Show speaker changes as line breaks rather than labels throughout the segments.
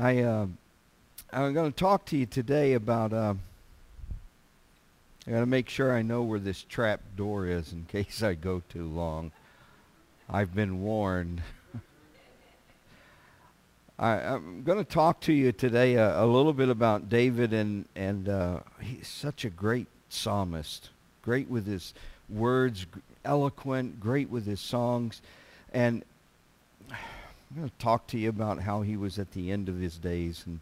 I uh, I'm going to talk to you today about. Uh, I got to make sure I know where this trap door is in case I go too long. I've been warned. I, am going to talk to you today a, a, little bit about David, and and uh, he's such a great psalmist, great with his words, eloquent, great with his songs, and I'm going to talk to you about how he was at the end of his days and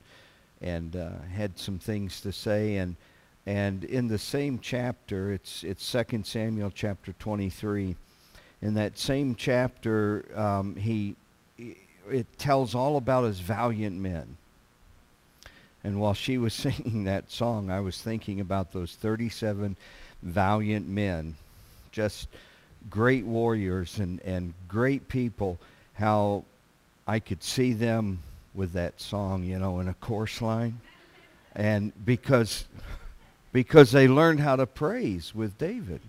and uh, had some things to say. And and in the same chapter it's it's Second Samuel chapter 23 in that same chapter um, he it tells all about his valiant men. And while she was singing that song I was thinking about those 37 valiant men just great warriors and and great people how I could see them with that song, you know, in a chorus line. And because because they learned how to praise with David.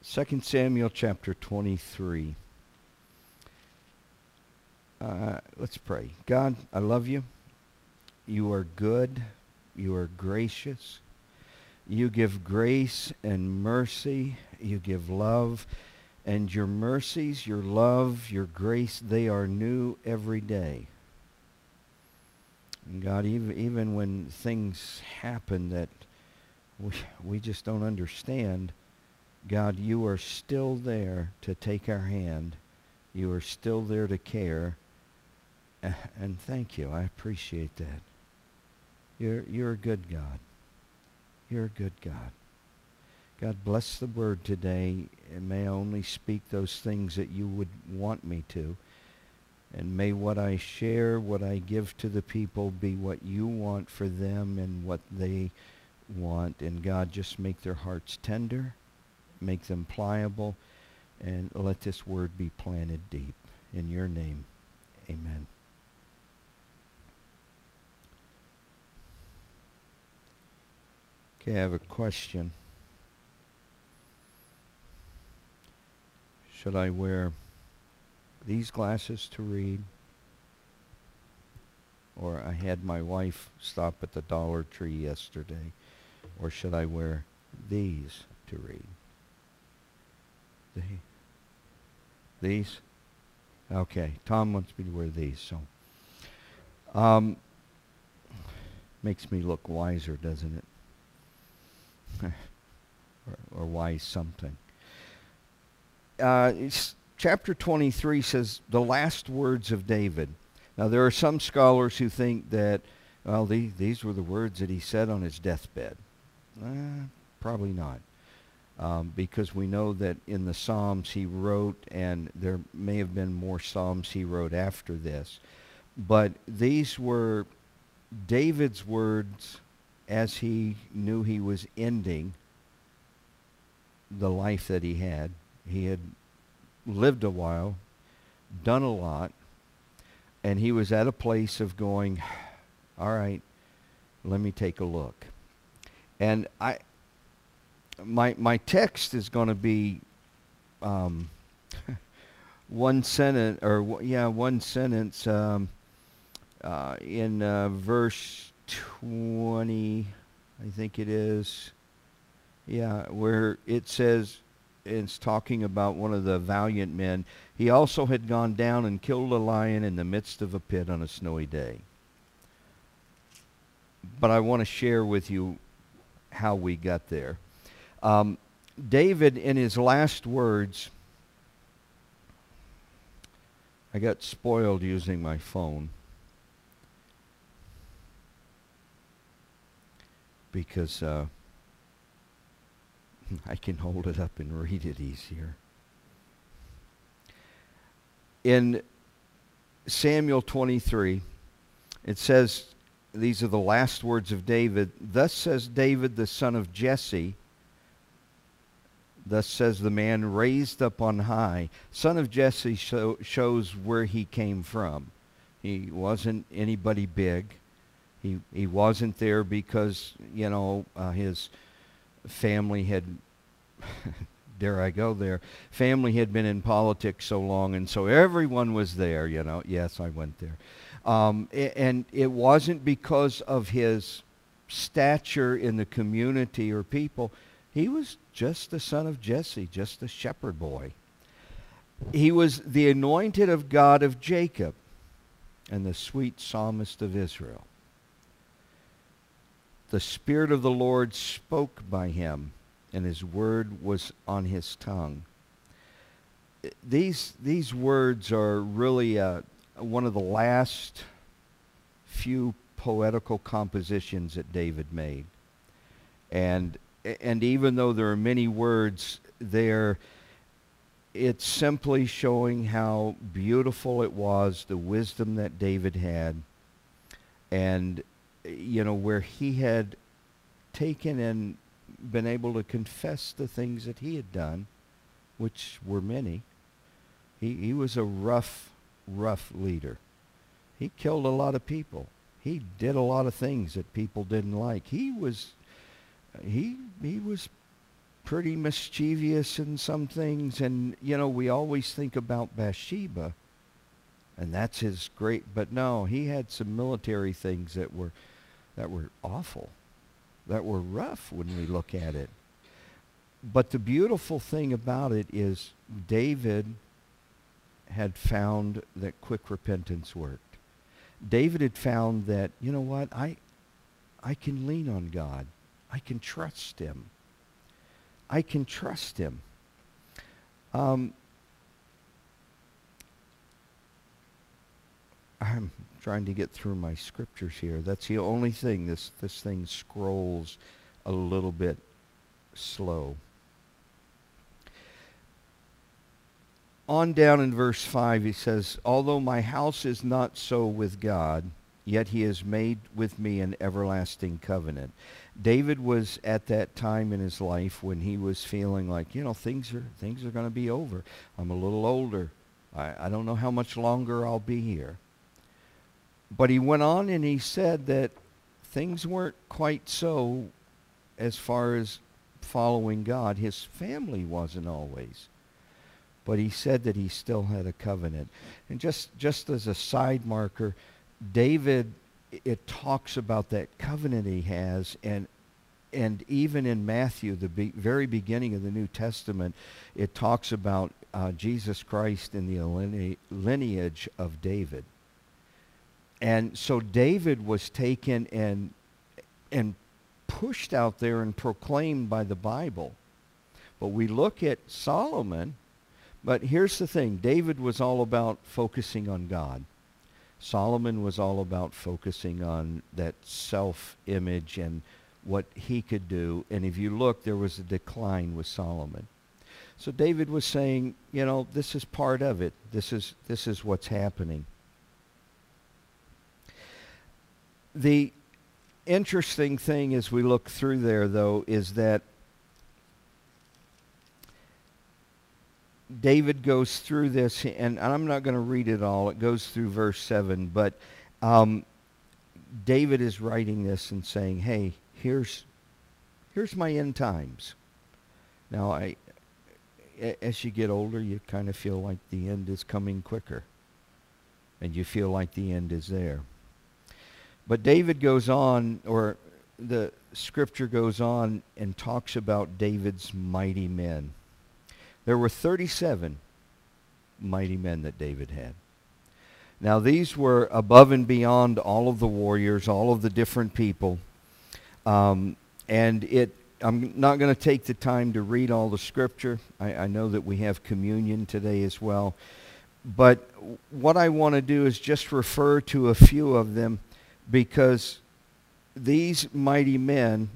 Second Samuel chapter 23. Uh, let's pray. God, I love you. You are good. You are gracious. You give grace and mercy. You give love. And your mercies, your love, your grace, they are new every day. And God, even, even when things happen that we, we just don't understand, God, you are still there to take our hand. You are still there to care. And thank you. I appreciate that. You're, you're a good God. You're a good God. God bless the word today and may I only speak those things that you would want me to. And may what I share, what I give to the people be what you want for them and what they want. And God, just make their hearts tender, make them pliable, and let this word be planted deep. In your name, amen. Okay, I have a question. Should I wear these glasses to read? Or I had my wife stop at the Dollar Tree yesterday. Or should I wear these to read? The, these? Okay. Tom wants me to wear these, so. Um, makes me look wiser, doesn't it? or, or wise something uh, chapter 23 says the last words of David. Now, there are some scholars who think that, well, the, these were the words that he said on his deathbed. Uh, probably not. Um, because we know that in the Psalms he wrote, and there may have been more Psalms he wrote after this. But these were David's words as he knew he was ending the life that he had he had lived a while, done a lot, and he was at a place of going, all right, let me take a look. And I, my my text is going to be um, one sentence, or yeah, one sentence um, uh, in uh, verse twenty, I think it is. Yeah, where it says, it's talking about one of the valiant men. He also had gone down and killed a lion in the midst of a pit on a snowy day. But I want to share with you how we got there. Um, David, in his last words, I got spoiled using my phone because uh, I can hold it up and read it easier. In Samuel 23, it says, these are the last words of David. Thus says David, the son of Jesse. Thus says the man raised up on high. Son of Jesse show, shows where he came from. He wasn't anybody big. He, he wasn't there because, you know, uh, his family had dare I go there? Family had been in politics so long, and so everyone was there, you know. Yes, I went there. Um, and it wasn't because of his stature in the community or people. He was just the son of Jesse, just a shepherd boy. He was the anointed of God of Jacob and the sweet psalmist of Israel. The Spirit of the Lord spoke by him, and his word was on his tongue. These, these words are really uh, one of the last few poetical compositions that David made. And, and even though there are many words there, it's simply showing how beautiful it was, the wisdom that David had, and, you know, where he had taken and been able to confess the things that he had done, which were many. He, he was a rough, rough leader. He killed a lot of people. He did a lot of things that people didn't like. He was, he, he was pretty mischievous in some things. And, you know, we always think about Bathsheba, and that's his great, but no, he had some military things that were, that were awful, that were rough when we look at it. But the beautiful thing about it is David had found that quick repentance worked. David had found that, you know what, I, I can lean on God. I can trust him. I can trust him. Um, I'm trying to get through my scriptures here. That's the only thing. This this thing scrolls a little bit slow. On down in verse 5, he says, Although my house is not so with God, yet he has made with me an everlasting covenant. David was at that time in his life when he was feeling like, you know, things are things are going to be over. I'm a little older. I, I don't know how much longer I'll be here. But he went on and he said that things weren't quite so as far as following God. His family wasn't always. But he said that he still had a covenant. And just, just as a side marker, David it talks about that covenant he has and and even in Matthew, the be, very beginning of the New Testament, it talks about uh, Jesus Christ in the lineage of David. And so David was taken and and pushed out there and proclaimed by the Bible. But we look at Solomon, but here's the thing, David was all about focusing on God. Solomon was all about focusing on that self-image and what he could do. And if you look, there was a decline with Solomon. So David was saying, you know, this is part of it. This is this is what's happening. The interesting thing as we look through there though is that David goes through this, and I'm not going to read it all. It goes through verse 7, but um, David is writing this and saying, hey, here's, here's my end times. Now, I, as you get older, you kind of feel like the end is coming quicker, and you feel like the end is there. But David goes on, or the scripture goes on and talks about David's mighty men. There were 37 mighty men that David had. Now, these were above and beyond all of the warriors, all of the different people. Um, and it, I'm not going to take the time to read all the scripture. I, I know that we have communion today as well. But what I want to do is just refer to a few of them because these mighty men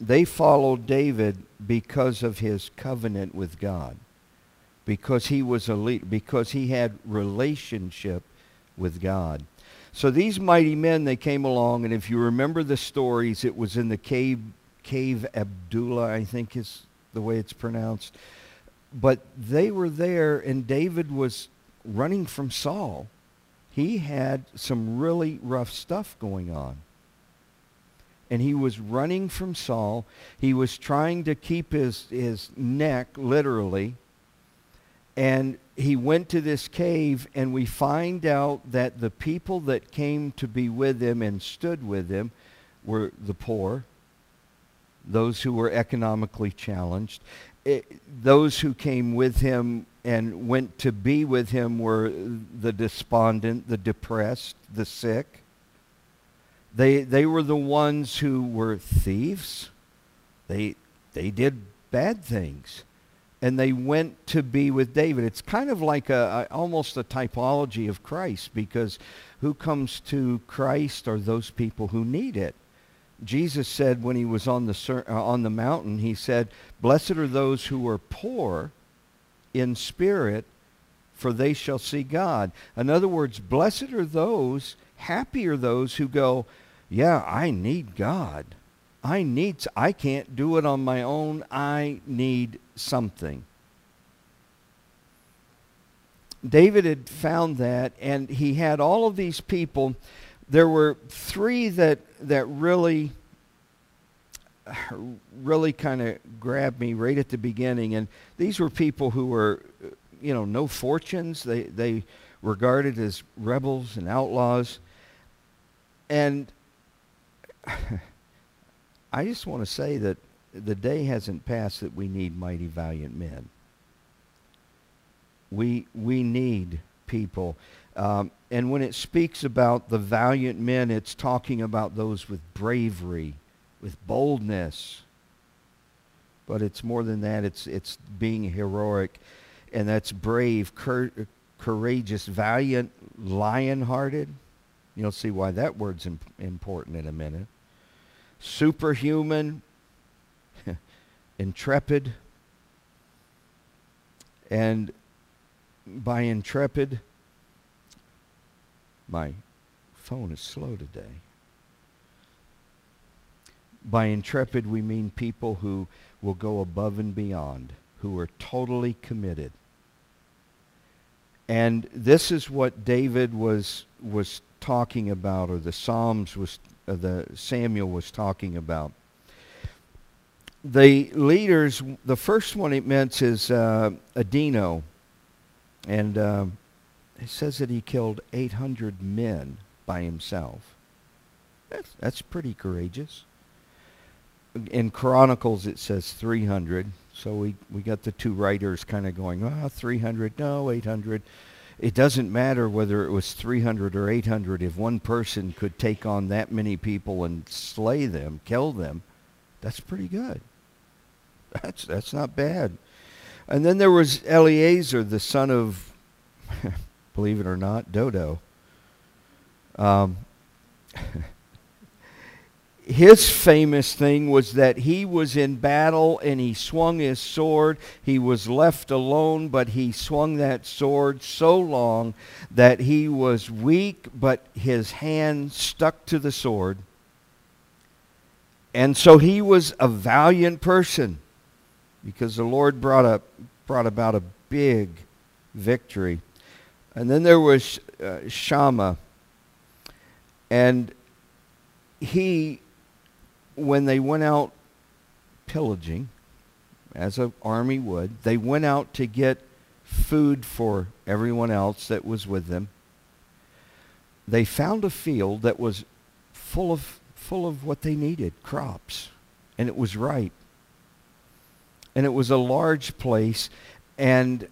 they followed David because of his covenant with God, because he was a leader, because he had relationship with God. So these mighty men, they came along, and if you remember the stories, it was in the cave, cave Adullam, I think is the way it's pronounced. But they were there, and David was running from Saul. He had some really rough stuff going on. and he was running from Saul. He was trying to keep his, his neck, literally. And he went to this cave, and we find out that the people that came to be with him and stood with him were the poor, those who were economically challenged. It, those who came with him and went to be with him were the despondent, the depressed, the sick. They, they were the ones who were thieves. They, they did bad things. And they went to be with David. It's kind of like a, a, almost a typology of Christ because who comes to Christ are those people who need it. Jesus said when he was on the, uh, on the mountain, he said, Blessed are those who are poor in spirit, for they shall see God. In other words, blessed are those, happy are those who go, yeah, I need God. I need, I can't do it on my own. I need something. David had found that, and he had all of these people. There were three that, that really, really kind of grabbed me right at the beginning. And these were people who were, you know, no fortunes. They, they regarded as rebels and outlaws. And I just want to say that the day hasn't passed that we need mighty valiant men. We we need people, um, and when it speaks about the valiant men, it's talking about those with bravery, with boldness. But it's more than that. It's it's being heroic, and that's brave, cur- courageous, valiant, lion-hearted. You'll see why that word's imp- important in a minute superhuman, intrepid, and by intrepid, my phone is slow today. By intrepid, we mean people who will go above and beyond, who are totally committed. And this is what David was was talking about, or the Psalms was uh, the Samuel was talking about. The leaders, the first one it meant is uh, Adino, and uh, it says that he killed 800 men by himself. That's, that's pretty courageous. In Chronicles it says 300, so we, we got the two writers kind of going, ah, oh, 300, no, 800 it doesn't matter whether it was 300 or 800 if one person could take on that many people and slay them kill them that's pretty good. That's that's not bad. And then there was Eleazar the son of believe it or not Dodo. Um, his famous thing was that he was in battle and he swung his sword. He was left alone, but he swung that sword so long that he was weak, but his hand stuck to the sword. And so he was a valiant person because the Lord brought, up, brought about a big victory. And then there was uh. And he when they went out pillaging, as an army would, they went out to get food for everyone else that was with them. They found a field that was full of full of what they needed, crops, and it was ripe. And it was a large place and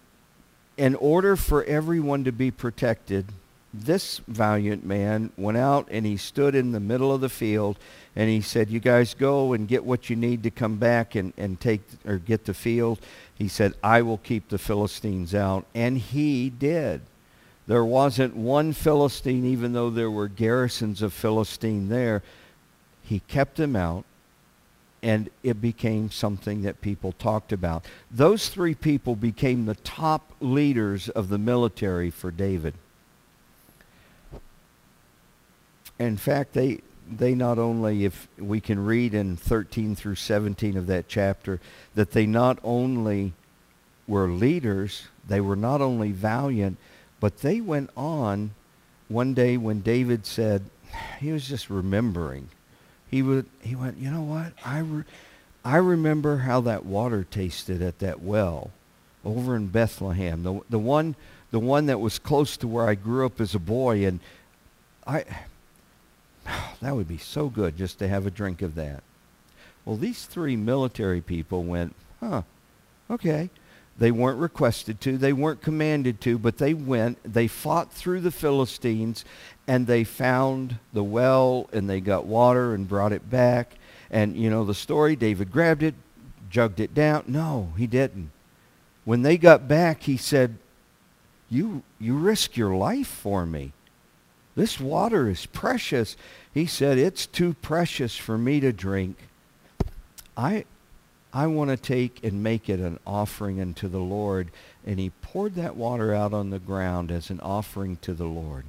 in order for everyone to be protected, this valiant man went out and he stood in the middle of the field and he said, You guys go and get what you need to come back and, and take or get the field. He said, I will keep the Philistines out. And he did. There wasn't one Philistine, even though there were garrisons of Philistine there. He kept them out, and it became something that people talked about. Those three people became the top leaders of the military for David. In fact, they, they not only, if we can read in 13 through 17 of that chapter, that they not only were leaders, they were not only valiant, but they went on one day when David said, he was just remembering he would he went, "You know what? I re- I remember how that water tasted at that well over in Bethlehem. The the one the one that was close to where I grew up as a boy and I that would be so good just to have a drink of that. Well, these three military people went, "Huh. Okay." They weren't requested to, they weren't commanded to, but they went, they fought through the Philistines, and they found the well, and they got water and brought it back. And you know the story David grabbed it, jugged it down. No, he didn't. When they got back, he said, You, you risk your life for me. This water is precious. He said, It's too precious for me to drink. I, I want to take and make it an offering unto the Lord. And he poured that water out on the ground as an offering to the Lord.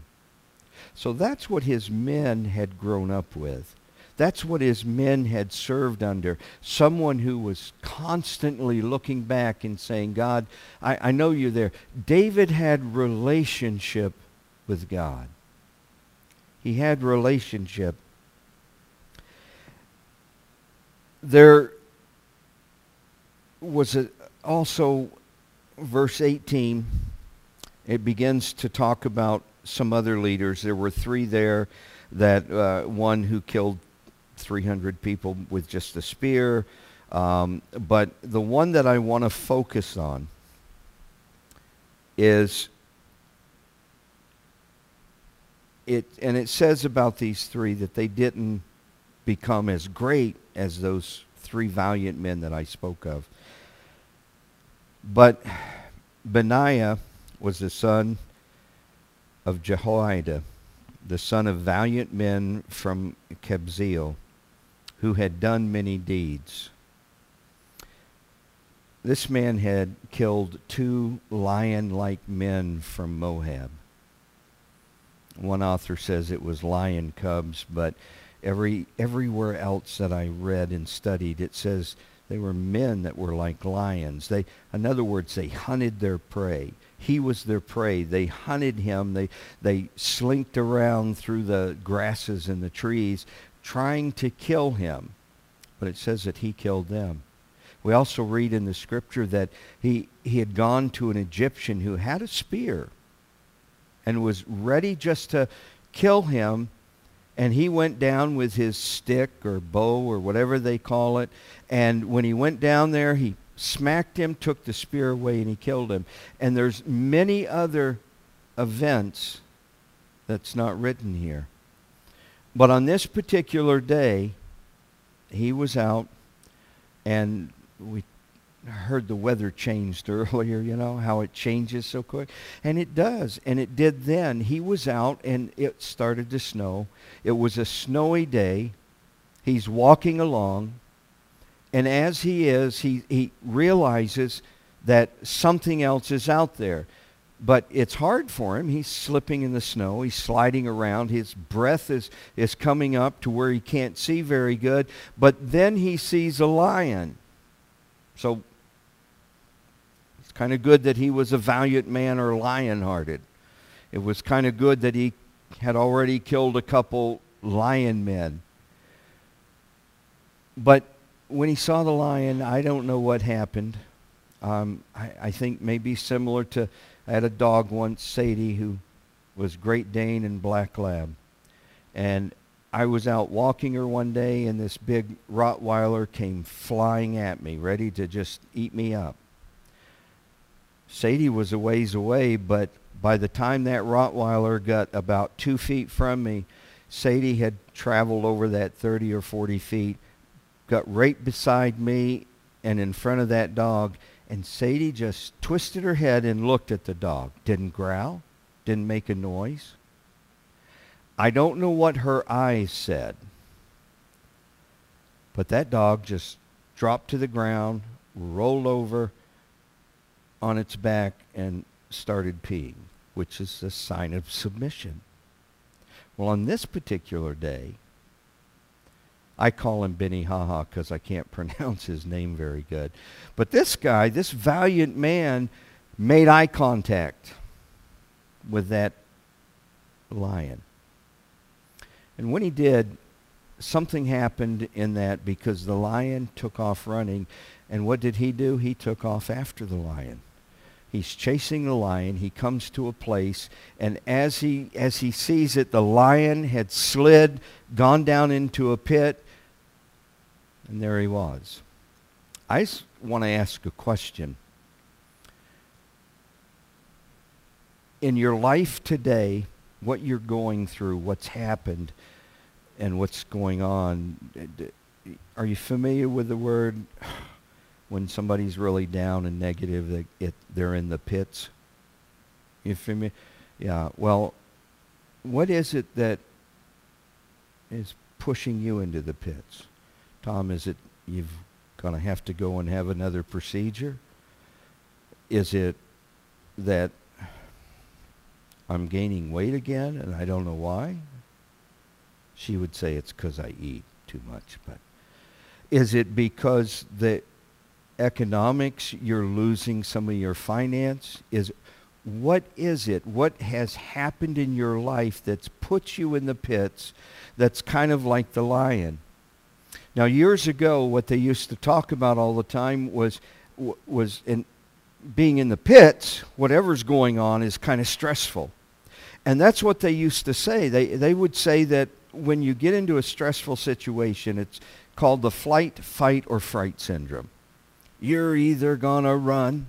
So that's what his men had grown up with. That's what his men had served under. Someone who was constantly looking back and saying, God, I, I know you're there. David had relationship with God. He had relationship. There was a, also verse 18. It begins to talk about some other leaders. There were three there that uh, one who killed 300 people with just a spear. Um, but the one that I want to focus on is it, and it says about these three that they didn't become as great as those three valiant men that I spoke of. But Benaiah was the son of Jehoiada, the son of valiant men from Kabzeel, who had done many deeds. This man had killed two lion-like men from Moab. One author says it was lion cubs, but every everywhere else that I read and studied, it says they were men that were like lions. They, in other words, they hunted their prey. He was their prey. They hunted him. They, they slinked around through the grasses and the trees trying to kill him. But it says that he killed them. We also read in the scripture that he, he had gone to an Egyptian who had a spear and was ready just to kill him and he went down with his stick or bow or whatever they call it. And when he went down there, he smacked him, took the spear away, and he killed him. And there's many other events that's not written here. But on this particular day, he was out, and we heard the weather changed earlier, you know, how it changes so quick. And it does. And it did then. He was out and it started to snow. It was a snowy day. He's walking along. And as he is, he, he realizes that something else is out there. But it's hard for him. He's slipping in the snow. He's sliding around. His breath is, is coming up to where he can't see very good. But then he sees a lion. So kind of good that he was a valiant man or lion-hearted. It was kind of good that he had already killed a couple lion men. But when he saw the lion, I don't know what happened. Um, I, I think maybe similar to, I had a dog once, Sadie, who was Great Dane and Black Lab. And I was out walking her one day, and this big Rottweiler came flying at me, ready to just eat me up. Sadie was a ways away, but by the time that Rottweiler got about two feet from me, Sadie had traveled over that 30 or 40 feet, got right beside me and in front of that dog, and Sadie just twisted her head and looked at the dog. Didn't growl, didn't make a noise. I don't know what her eyes said, but that dog just dropped to the ground, rolled over on its back, and started peeing, which is a sign of submission. Well, on this particular day, I call him Benny Haha because I can't pronounce his name very good. But this guy, this valiant man, made eye contact with that lion. And when he did, something happened in that because the lion took off running. And what did he do? He took off after the lion. He's chasing the lion. He comes to a place, and as he as he sees it, the lion had slid, gone down into a pit, and there he was. I want to ask a question. In your life today, what you're going through, what's happened, and what's going on, are you familiar with the word when somebody's really down and negative, they, it, they're in the pits? You feel me? Yeah. Well, what is it that is pushing you into the pits? Tom, is it you've going to have to go and have another procedure? Is it that I'm gaining weight again and I don't know why? She would say it's because I eat too much. But is it because the economics you're losing some of your finance? Is what is it? What has happened in your life that's put you in the pits? That's kind of like the lion. Now, years ago, what they used to talk about all the time was was in being in the pits. Whatever's going on is kind of stressful, and that's what they used to say. They they would say that when you get into a stressful situation, it's called the flight, fight, or fright syndrome. You're either gonna run,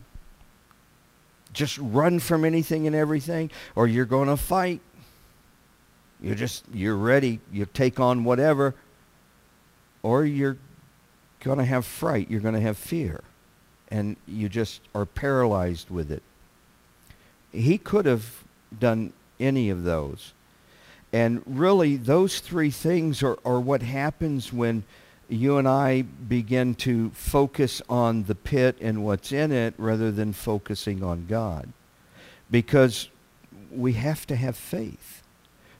just run from anything and everything, or you're gonna fight. You're just you're ready. You take on whatever or you're going to have fright, you're going to have fear, and you just are paralyzed with it. He could have done any of those. And really, those three things are, are what happens when you and I begin to focus on the pit and what's in it rather than focusing on God. Because we have to have faith.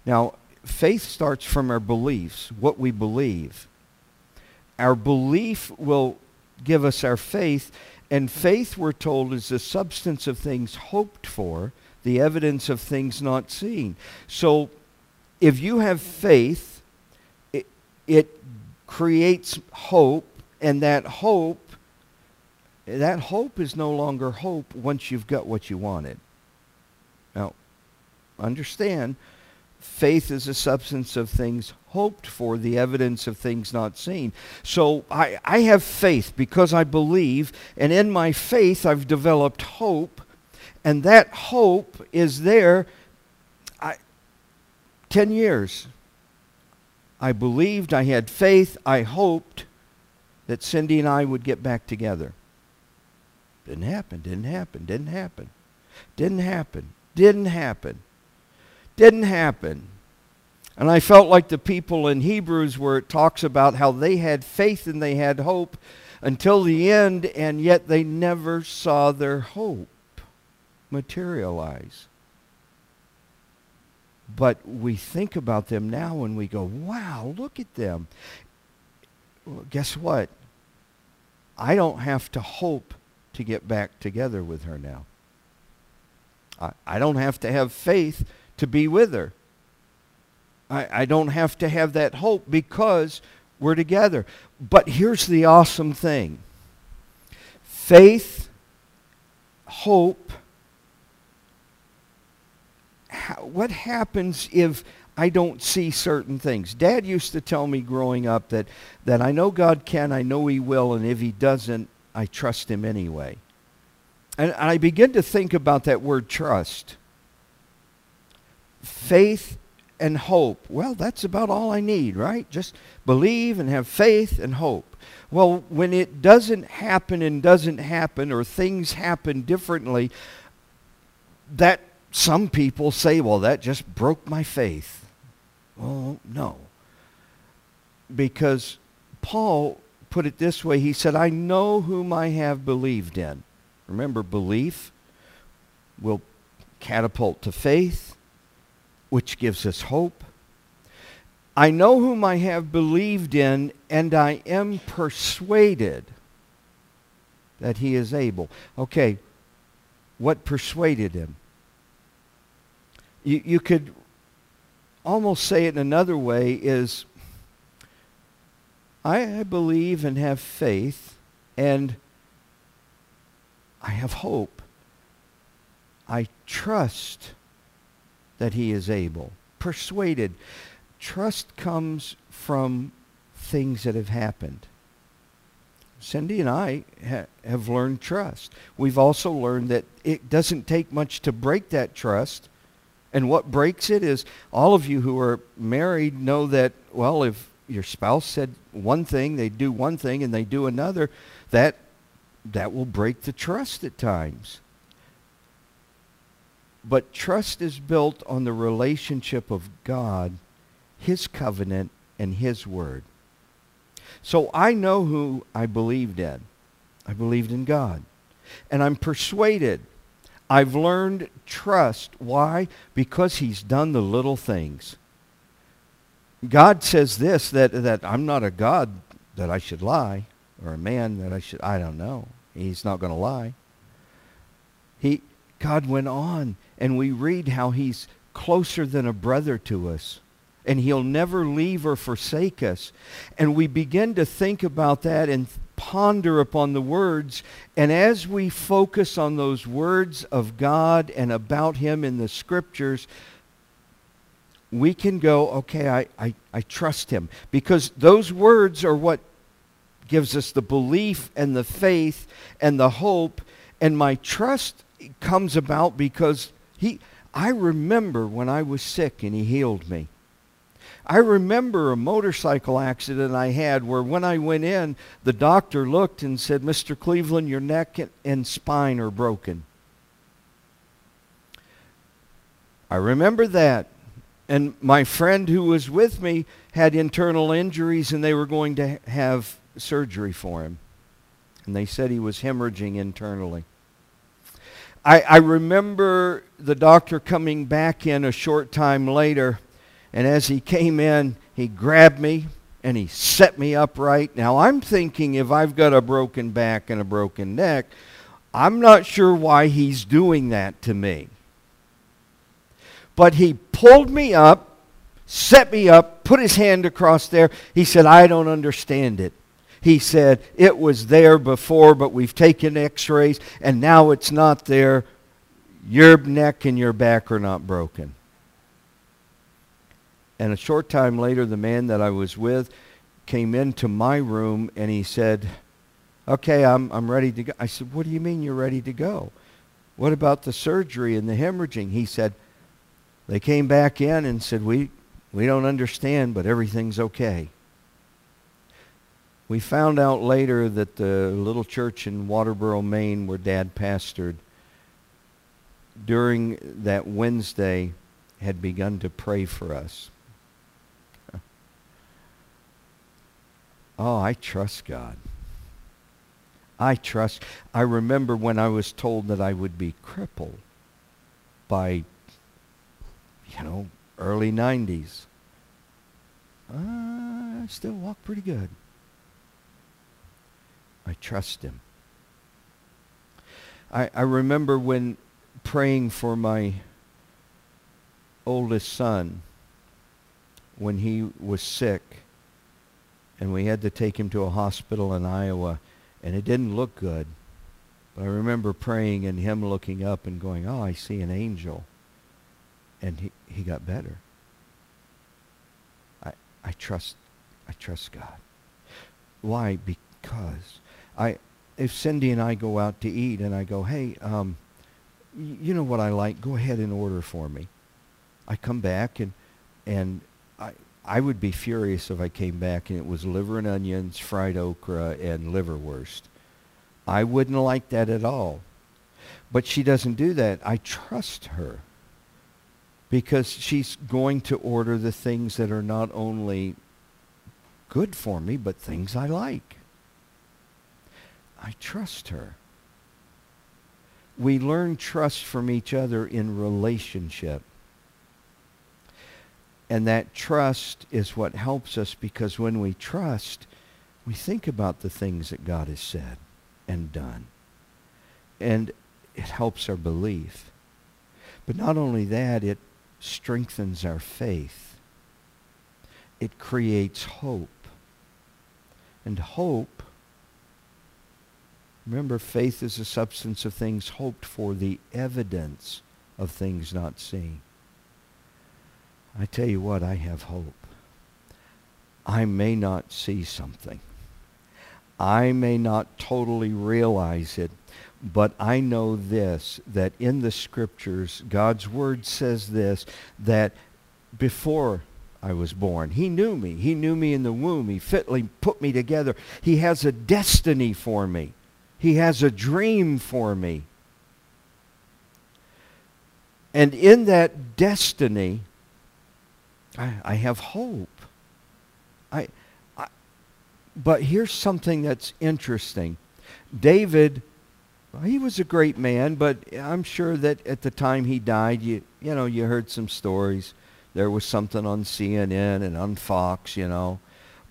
Now, faith starts from our beliefs, what we believe. Our belief will give us our faith, and faith, we're told, is the substance of things hoped for, the evidence of things not seen. So if you have faith, it, it creates hope, and that hope, that hope is no longer hope once you've got what you wanted. Now, understand, faith is a substance of things hoped for, the evidence of things not seen. So I, I have faith because I believe, and in my faith I've developed hope, and that hope is there. I, 10 years. I believed, I had faith, I hoped that Cindy and I would get back together. Didn't happen, didn't happen, didn't happen, didn't happen, didn't happen. Didn't happen. And I felt like the people in Hebrews where it talks about how they had faith and they had hope until the end, and yet they never saw their hope materialize. But we think about them now and we go, wow, look at them. Well, guess what? I don't have to hope to get back together with her now. I, I don't have to have faith to be with her. I, I don't have to have that hope because we're together. But here's the awesome thing faith, hope. What happens if I don't see certain things? Dad used to tell me growing up that, that I know God can, I know He will, and if He doesn't, I trust Him anyway. And, and I begin to think about that word trust faith and hope. Well, that's about all I need, right? Just believe and have faith and hope. Well, when it doesn't happen and doesn't happen, or things happen differently, that some people say, well, that just broke my faith. Well, no. Because Paul put it this way he said, I know whom I have believed in. Remember, belief will catapult to faith which gives us hope. I know whom I have believed in, and I am persuaded that he is able. Okay, what persuaded him? You, you could almost say it in another way is I, I believe and have faith, and I have hope. I trust that he is able. Persuaded. Trust comes from things that have happened. Cindy and I ha- have learned trust. We've also learned that it doesn't take much to break that trust. And what breaks it is all of you who are married know that, well, if your spouse said one thing, they do one thing, and they do another, that, that will break the trust at times. But trust is built on the relationship of God, his covenant, and his word. So I know who I believed in. I believed in God. And I'm persuaded. I've learned trust. Why? Because he's done the little things. God says this, that, that I'm not a God that I should lie, or a man that I should, I don't know. He's not going to lie. He, God went on, and we read how he's closer than a brother to us and he'll never leave or forsake us. And we begin to think about that and ponder upon the words. And as we focus on those words of God and about him in the scriptures, we can go, okay, I, I, I trust him. Because those words are what gives us the belief and the faith and the hope. And my trust comes about because he, I remember when I was sick and he healed me. I remember a motorcycle accident I had where when I went in, the doctor looked and said, Mr. Cleveland, your neck and spine are broken. I remember that. And my friend who was with me had internal injuries and they were going to have surgery for him. And they said he was hemorrhaging internally. I, I remember the doctor coming back in a short time later and as he came in, he grabbed me and he set me upright. Now I'm thinking if I've got a broken back and a broken neck, I'm not sure why he's doing that to me. But he pulled me up, set me up, put his hand across there. He said, I don't understand it. He said, It was there before, but we've taken x rays, and now it's not there. Your neck and your back are not broken. And a short time later, the man that I was with came into my room and he said, Okay, I'm, I'm ready to go. I said, What do you mean you're ready to go? What about the surgery and the hemorrhaging? He said, They came back in and said, We, we don't understand, but everything's okay. We found out later that the little church in Waterboro, Maine, where Dad pastored, during that Wednesday had begun to pray for us. Oh, I trust God. I trust. I remember when I was told that I would be crippled by, you know, early 90s. Uh, I still walk pretty good. I trust him. I, I remember when praying for my oldest son when he was sick and we had to take him to a hospital in Iowa, and it didn't look good. But I remember praying and him looking up and going, "Oh, I see an angel," and he he got better. I I trust I trust God. Why? Because I if Cindy and I go out to eat and I go, "Hey, um, you know what I like? Go ahead and order for me." I come back and and I would be furious if I came back and it was liver and onions, fried okra, and liverwurst. I wouldn't like that at all. But she doesn't do that. I trust her because she's going to order the things that are not only good for me, but things I like. I trust her. We learn trust from each other in relationship. And that trust is what helps us because when we trust, we think about the things that God has said and done. And it helps our belief. But not only that, it strengthens our faith. It creates hope. And hope, remember, faith is the substance of things hoped for, the evidence of things not seen. I tell you what, I have hope. I may not see something. I may not totally realize it, but I know this, that in the scriptures, God's word says this, that before I was born, he knew me. He knew me in the womb. He fitly put me together. He has a destiny for me. He has a dream for me. And in that destiny, I, I have hope. I, I, but here's something that's interesting. David, he was a great man, but I'm sure that at the time he died, you, you know, you heard some stories. There was something on CNN and on Fox, you know.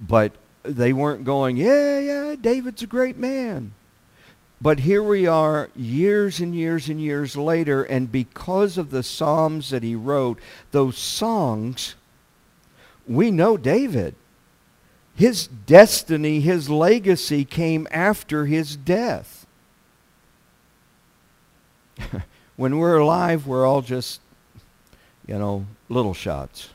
But they weren't going, yeah, yeah, David's a great man. But here we are years and years and years later, and because of the Psalms that he wrote, those songs, we know David. His destiny, his legacy came after his death. when we're alive, we're all just, you know, little shots.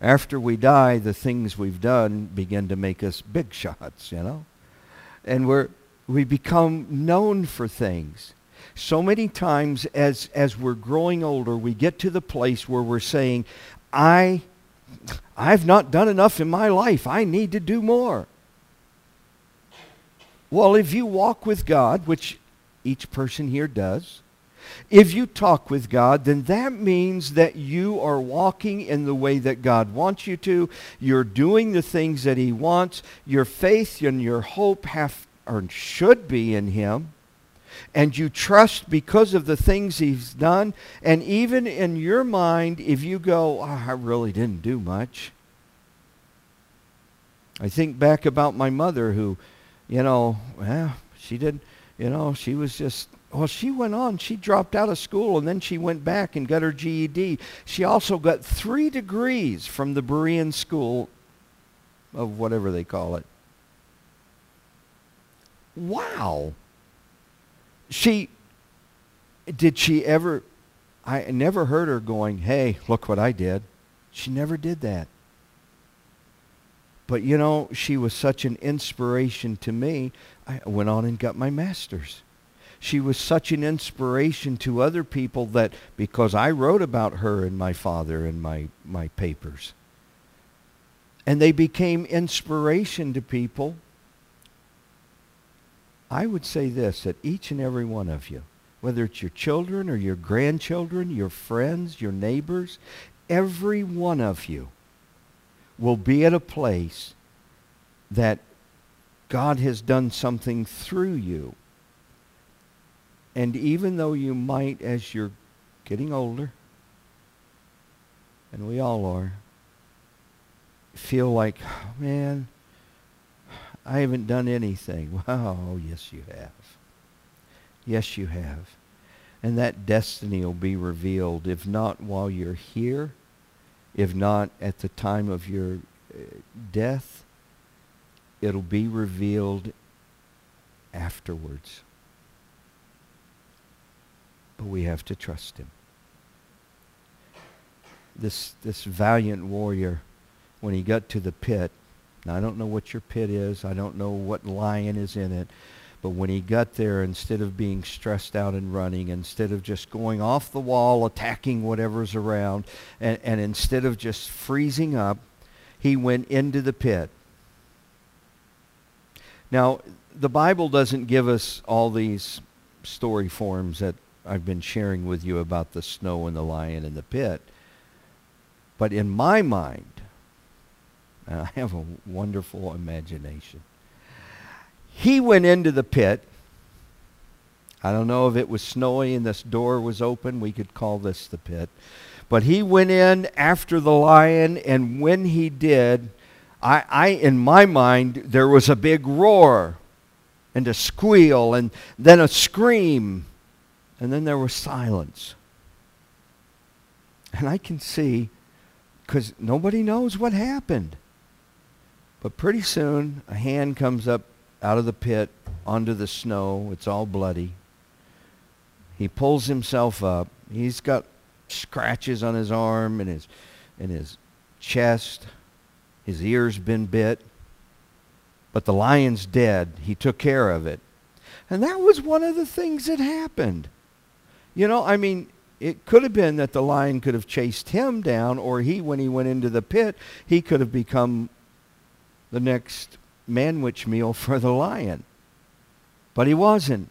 After we die, the things we've done begin to make us big shots, you know? And we're we become known for things. So many times as, as we're growing older, we get to the place where we're saying, I, I've not done enough in my life. I need to do more. Well, if you walk with God, which each person here does, if you talk with God, then that means that you are walking in the way that God wants you to. You're doing the things that He wants. Your faith and your hope have or should be in him and you trust because of the things he's done. And even in your mind if you go oh, i really didn't do much. I think back about my mother who you know well she didn't, you know she was just well she went on she dropped out of school and then she went back and got her ged she also got three degrees from the berean school of whatever they call it. Wow. She, did she ever, I never heard her going, hey, look what I did. She never did that. But you know, she was such an inspiration to me. I went on and got my master's. She was such an inspiration to other people that because I wrote about her and my father in my, my papers. And they became inspiration to people I would say this, that each and every one of you, whether it's your children or your grandchildren, your friends, your neighbors, every one of you will be at a place that God has done something through you. And even though you might, as you're getting older, and we all are, feel like, oh, man, I haven't done anything. Wow, oh, yes, you have. Yes, you have. And that destiny will be revealed, if not while you're here, if not at the time of your uh, death, it'll be revealed afterwards. But we have to trust him. This, this valiant warrior, when he got to the pit, now, I don't know what your pit is. I don't know what lion is in it. But when he got there, instead of being stressed out and running, instead of just going off the wall, attacking whatever's around, and, and instead of just freezing up, he went into the pit. Now, the Bible doesn't give us all these story forms that I've been sharing with you about the snow and the lion and the pit. But in my mind, and I have a wonderful imagination. He went into the pit. I don't know if it was snowy and this door was open. We could call this the pit. But he went in after the lion, and when he did, I, I in my mind, there was a big roar and a squeal and then a scream, and then there was silence. And I can see, because nobody knows what happened. But pretty soon, a hand comes up out of the pit onto the snow. It's all bloody. He pulls himself up. He's got scratches on his arm and his, and his chest. His ear's been bit. But the lion's dead. He took care of it. And that was one of the things that happened. You know, I mean, it could have been that the lion could have chased him down, or he, when he went into the pit, he could have become the next manwich meal for the lion. But he wasn't.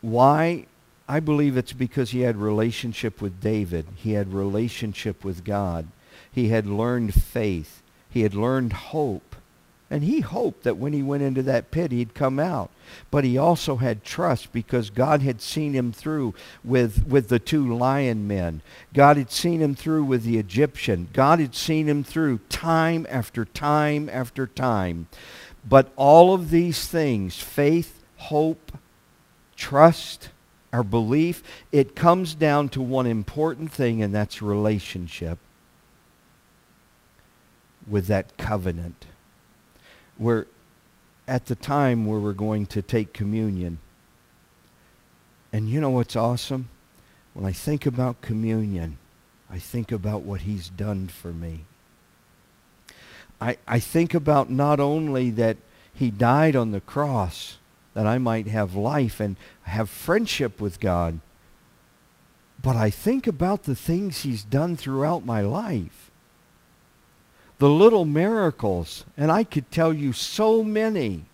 Why? I believe it's because he had relationship with David. He had relationship with God. He had learned faith. He had learned hope. And he hoped that when he went into that pit, he'd come out. But he also had trust because God had seen him through with, with the two lion men. God had seen him through with the Egyptian. God had seen him through time after time after time. But all of these things, faith, hope, trust, our belief, it comes down to one important thing, and that's relationship with that covenant we're at the time where we're going to take communion. And you know what's awesome? When I think about communion, I think about what he's done for me. I, I think about not only that he died on the cross that I might have life and have friendship with God, but I think about the things he's done throughout my life the little miracles. And I could tell you so many,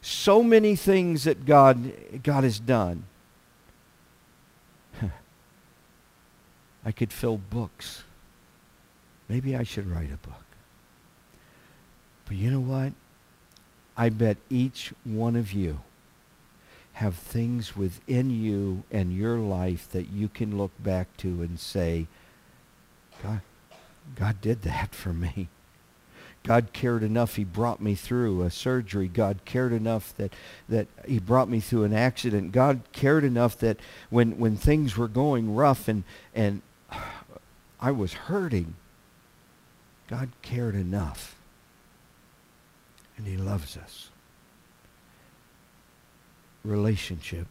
so many things that God, God has done. I could fill books. Maybe I should write a book. But you know what? I bet each one of you have things within you and your life that you can look back to and say, God, God did that for me. God cared enough. He brought me through a surgery. God cared enough that, that he brought me through an accident. God cared enough that when, when things were going rough and, and I was hurting, God cared enough. And he loves us. Relationship.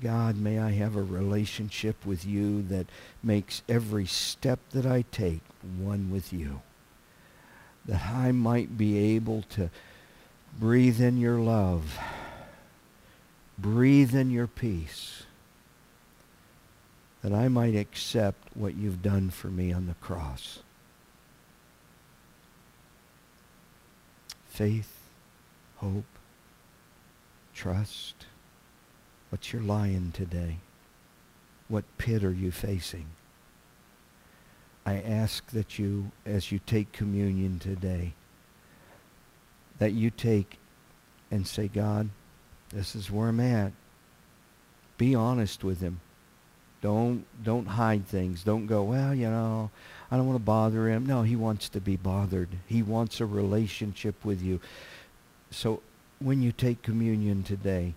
God, may I have a relationship with you that makes every step that I take one with you. That I might be able to breathe in your love, breathe in your peace, that I might accept what you've done for me on the cross. Faith, hope, trust, What's your lion today? What pit are you facing? I ask that you, as you take communion today, that you take and say, God, this is where I'm at. Be honest with him. Don't don't hide things. Don't go, well, you know, I don't want to bother him. No, he wants to be bothered. He wants a relationship with you. So when you take communion today,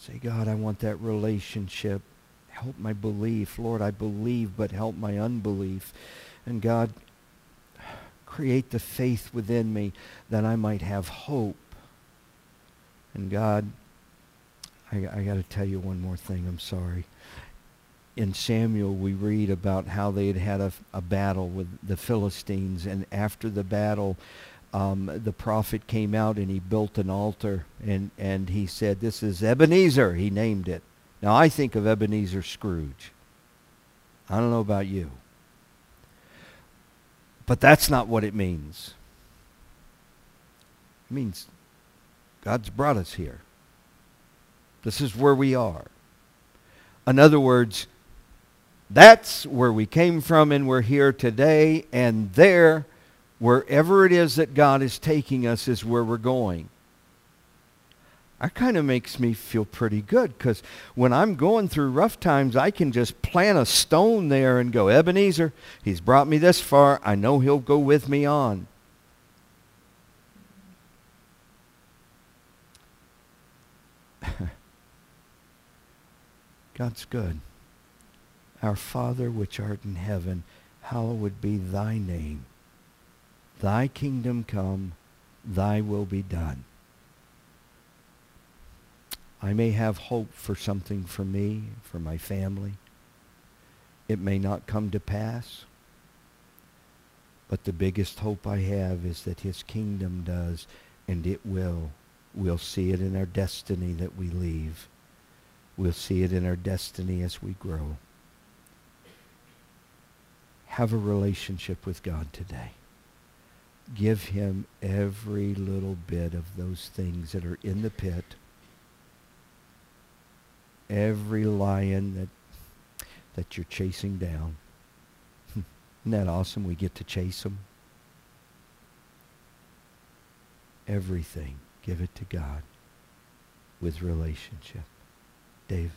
Say, God, I want that relationship. Help my belief. Lord, I believe, but help my unbelief. And God, create the faith within me that I might have hope. And God, I, I got to tell you one more thing. I'm sorry. In Samuel, we read about how they had had a, a battle with the Philistines, and after the battle, um, the prophet came out and he built an altar and, and he said, This is Ebenezer, he named it. Now I think of Ebenezer Scrooge. I don't know about you. But that's not what it means. It means God's brought us here. This is where we are. In other words, that's where we came from and we're here today, and there wherever it is that God is taking us is where we're going. That kind of makes me feel pretty good because when I'm going through rough times, I can just plant a stone there and go, Ebenezer, he's brought me this far. I know he'll go with me on. God's good. Our Father which art in heaven, hallowed be thy name. Thy kingdom come, thy will be done. I may have hope for something for me, for my family. It may not come to pass. But the biggest hope I have is that his kingdom does, and it will. We'll see it in our destiny that we leave. We'll see it in our destiny as we grow. Have a relationship with God today. Give him every little bit of those things that are in the pit. Every lion that that you're chasing down. Isn't that awesome? We get to chase them. Everything, give it to God with relationship. Dave.